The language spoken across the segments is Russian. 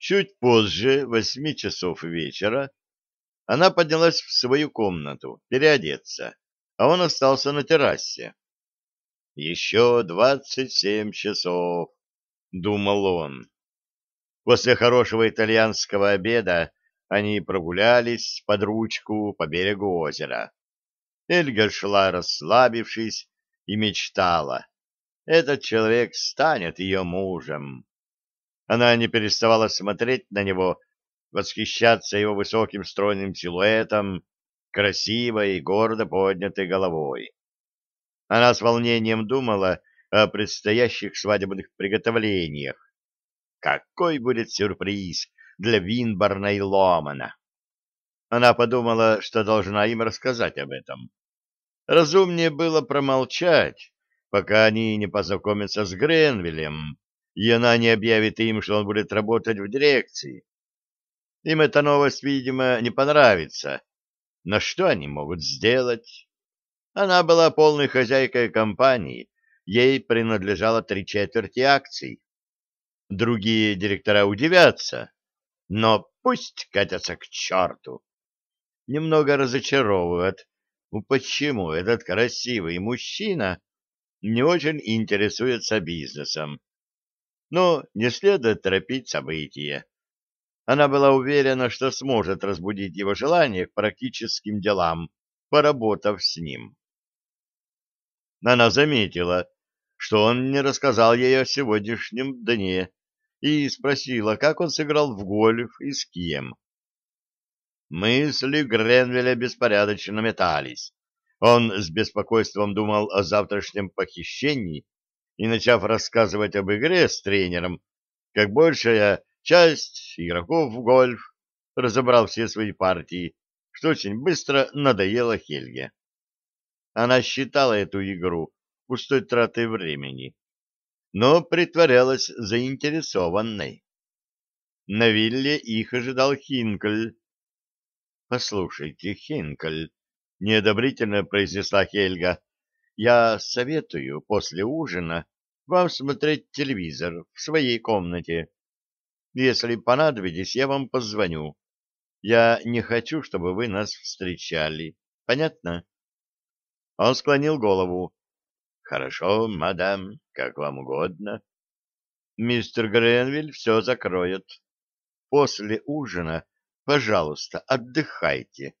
Чуть позже, восьми часов вечера, она поднялась в свою комнату переодеться, а он остался на террасе. «Еще двадцать семь часов», — думал он. После хорошего итальянского обеда они прогулялись под ручку по берегу озера. Эльга шла, расслабившись, и мечтала. Этот человек станет ее мужем. Она не переставала смотреть на него, восхищаться его высоким стройным силуэтом, красивой и гордо поднятой головой. Она с волнением думала о предстоящих свадебных приготовлениях. Какой будет сюрприз для Винборна и Ломана! Она подумала, что должна им рассказать об этом. Разумнее было промолчать, пока они не познакомятся с Гренвиллем и она не объявит им, что он будет работать в дирекции. Им эта новость, видимо, не понравится. Но что они могут сделать? Она была полной хозяйкой компании, ей принадлежало три четверти акций. Другие директора удивятся, но пусть катятся к черту. Немного разочаровывают, ну почему этот красивый мужчина не очень интересуется бизнесом но не следует торопить события. Она была уверена, что сможет разбудить его желание к практическим делам, поработав с ним. Она заметила, что он не рассказал ей о сегодняшнем дне, и спросила, как он сыграл в гольф и с кем. Мысли Гренвеля беспорядочно метались. Он с беспокойством думал о завтрашнем похищении и начав рассказывать об игре с тренером, как большая часть игроков в гольф разобрал все свои партии, что очень быстро надоело Хельге. Она считала эту игру пустой тратой времени, но притворялась заинтересованной. На вилле их ожидал Хинкль. «Послушайте, Хинкль, — неодобрительно произнесла Хельга, — «я советую после ужина вам смотреть телевизор в своей комнате. Если понадобитесь, я вам позвоню. Я не хочу, чтобы вы нас встречали. Понятно? Он склонил голову. Хорошо, мадам, как вам угодно. Мистер Гренвиль все закроет. После ужина, пожалуйста, отдыхайте.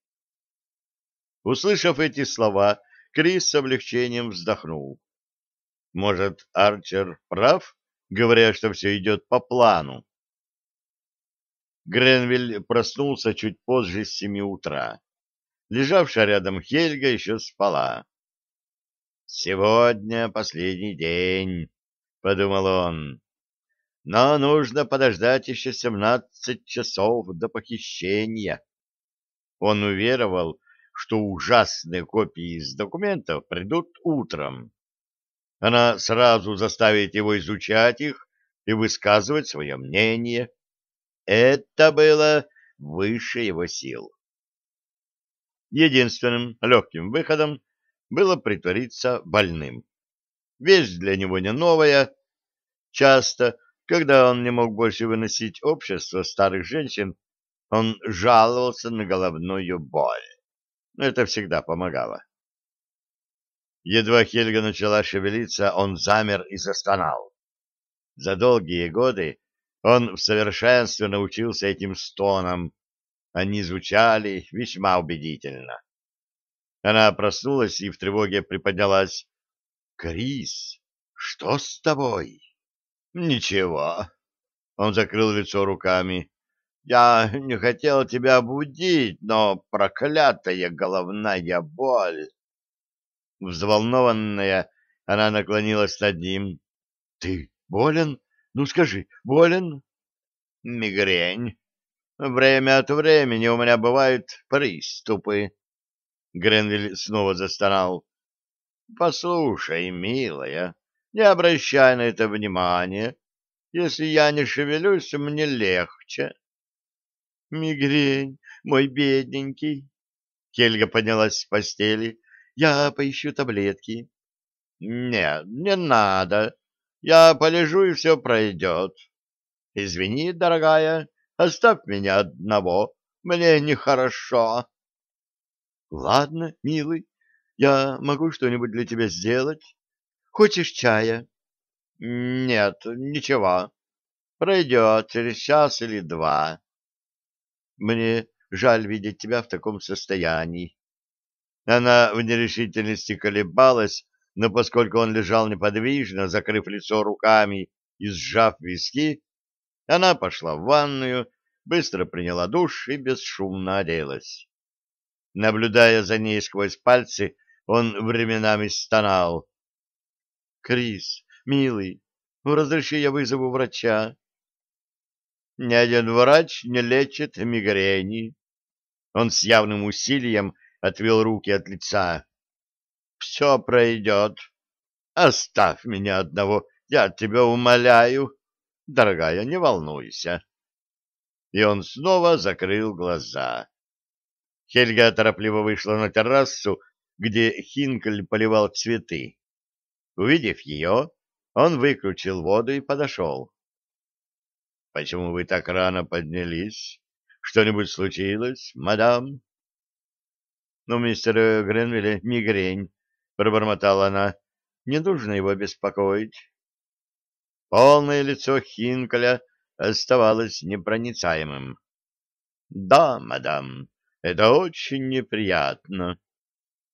Услышав эти слова, Крис с облегчением вздохнул. Может, Арчер прав, говоря, что все идет по плану? Гренвиль проснулся чуть позже с семи утра. Лежавшая рядом Хельга еще спала. «Сегодня последний день», — подумал он. «Но нужно подождать еще семнадцать часов до похищения». Он уверовал, что ужасные копии из документов придут утром. Она сразу заставит его изучать их и высказывать свое мнение. Это было выше его сил. Единственным легким выходом было притвориться больным. Вещь для него не новая. Часто, когда он не мог больше выносить общество старых женщин, он жаловался на головную боль. Но это всегда помогало. Едва Хельга начала шевелиться, он замер и застонал. За долгие годы он в совершенстве научился этим стонам. Они звучали весьма убедительно. Она проснулась и в тревоге приподнялась. «Крис, что с тобой?» «Ничего». Он закрыл лицо руками. «Я не хотел тебя будить, но проклятая головная боль!» Взволнованная, она наклонилась над ним. — Ты болен? Ну скажи, болен? — Мигрень. Время от времени у меня бывают приступы. Гренвиль снова застонал. — Послушай, милая, не обращай на это внимания. Если я не шевелюсь, мне легче. — Мигрень, мой бедненький. Кельга поднялась с постели, я поищу таблетки. Нет, не надо. Я полежу, и все пройдет. Извини, дорогая, оставь меня одного. Мне нехорошо. Ладно, милый, я могу что-нибудь для тебя сделать. Хочешь чая? Нет, ничего. Пройдет через час или два. Мне жаль видеть тебя в таком состоянии. Она в нерешительности колебалась, но поскольку он лежал неподвижно, закрыв лицо руками и сжав виски, она пошла в ванную, быстро приняла душ и бесшумно оделась. Наблюдая за ней сквозь пальцы, он временами стонал. — Крис, милый, ну разреши я вызову врача. — Ни один врач не лечит мигрени. Он с явным усилием отвел руки от лица. «Все пройдет. Оставь меня одного, я тебя умоляю. Дорогая, не волнуйся». И он снова закрыл глаза. Хельга торопливо вышла на террасу, где Хинкль поливал цветы. Увидев ее, он выключил воду и подошел. — Почему вы так рано поднялись? Что-нибудь случилось, мадам? Но мистер Гренвилле мигрень, — пробормотала она. — Не нужно его беспокоить. Полное лицо Хинкля оставалось непроницаемым. — Да, мадам, это очень неприятно.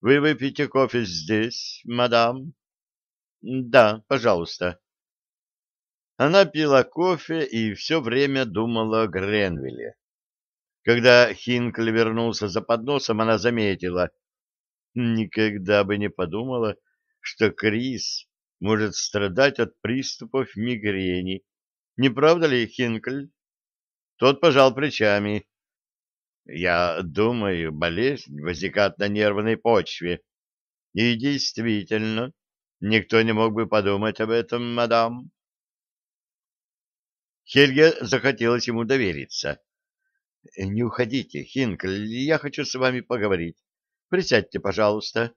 Вы выпьете кофе здесь, мадам? — Да, пожалуйста. Она пила кофе и все время думала о Гренвилле. Когда Хинкли вернулся за подносом, она заметила. Никогда бы не подумала, что Крис может страдать от приступов мигрени. Не правда ли, Хинкль? Тот пожал плечами. Я думаю, болезнь возникает на нервной почве. И действительно, никто не мог бы подумать об этом, мадам. Хельге захотелось ему довериться. Э, — Не уходите, Хинкль, я хочу с вами поговорить. Присядьте, пожалуйста.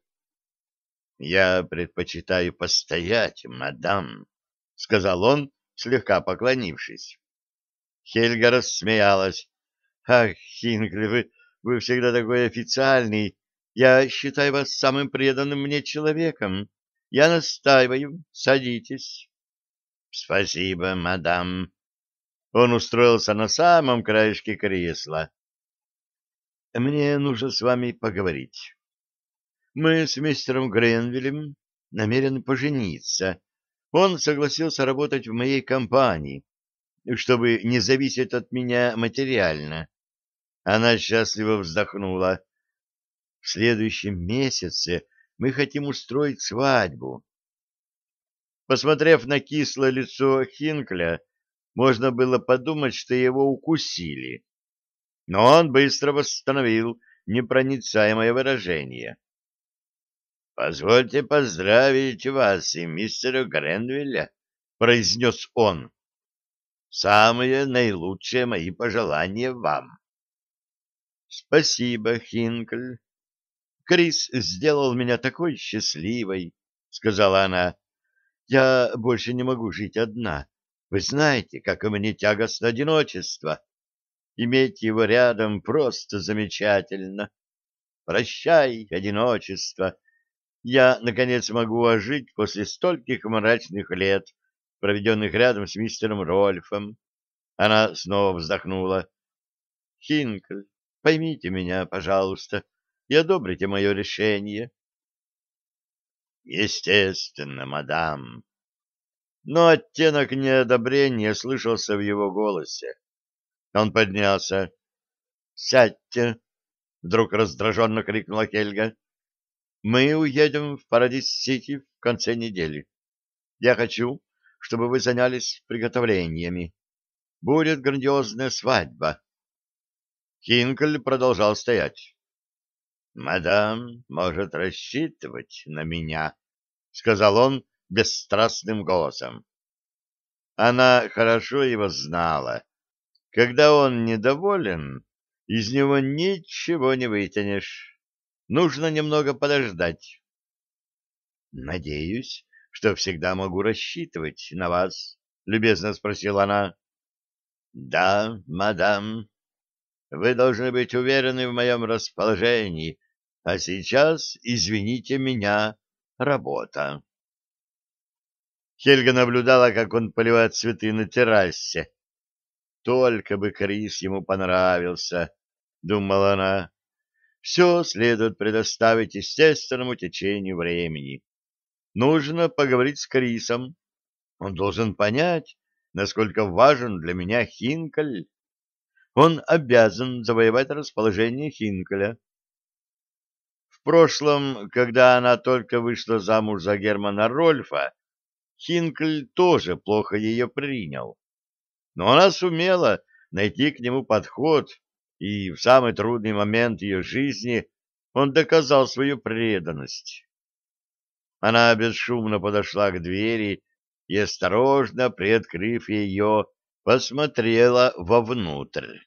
— Я предпочитаю постоять, мадам, — сказал он, слегка поклонившись. Хельга рассмеялась. — Ах, Хинкль, вы, вы всегда такой официальный. Я считаю вас самым преданным мне человеком. Я настаиваю. Садитесь. — Спасибо, мадам, он устроился на самом краешке кресла. «Мне нужно с вами поговорить. Мы с мистером Гренвиллем намерены пожениться. Он согласился работать в моей компании, чтобы не зависеть от меня материально». Она счастливо вздохнула. «В следующем месяце мы хотим устроить свадьбу». Посмотрев на кислое лицо Хинкля, можно было подумать, что его укусили. Но он быстро восстановил непроницаемое выражение. — Позвольте поздравить вас и мистера Гренвилля, — произнес он. — Самые наилучшие мои пожелания вам. — Спасибо, Хинкль. Крис сделал меня такой счастливой, — сказала она. — Я больше не могу жить одна. Вы знаете, как мне тягостно одиночество. Иметь его рядом просто замечательно. Прощай, одиночество. Я, наконец, могу ожить после стольких мрачных лет, проведенных рядом с мистером Рольфом. Она снова вздохнула. — Хинкль, поймите меня, пожалуйста, и одобрите мое решение. — Естественно, мадам, но оттенок неодобрения слышался в его голосе. Он поднялся. «Сядьте!» — вдруг раздраженно крикнула Хельга. «Мы уедем в Парадис-Сити в конце недели. Я хочу, чтобы вы занялись приготовлениями. Будет грандиозная свадьба». Хинкель продолжал стоять. «Мадам может рассчитывать на меня», — сказал он, бесстрастным голосом. Она хорошо его знала. Когда он недоволен, из него ничего не вытянешь. Нужно немного подождать. Надеюсь, что всегда могу рассчитывать на вас, любезно спросила она. Да, мадам. Вы должны быть уверены в моем расположении, а сейчас, извините меня, работа. Хельга наблюдала, как он поливает цветы на террасе. «Только бы Крис ему понравился», — думала она. «Все следует предоставить естественному течению времени. Нужно поговорить с Крисом. Он должен понять, насколько важен для меня Хинкель. Он обязан завоевать расположение Хинкеля. В прошлом, когда она только вышла замуж за Германа Рольфа, Хинкль тоже плохо ее принял. Но она сумела найти к нему подход, и в самый трудный момент ее жизни он доказал свою преданность. Она бесшумно подошла к двери и, осторожно приоткрыв ее, посмотрела вовнутрь.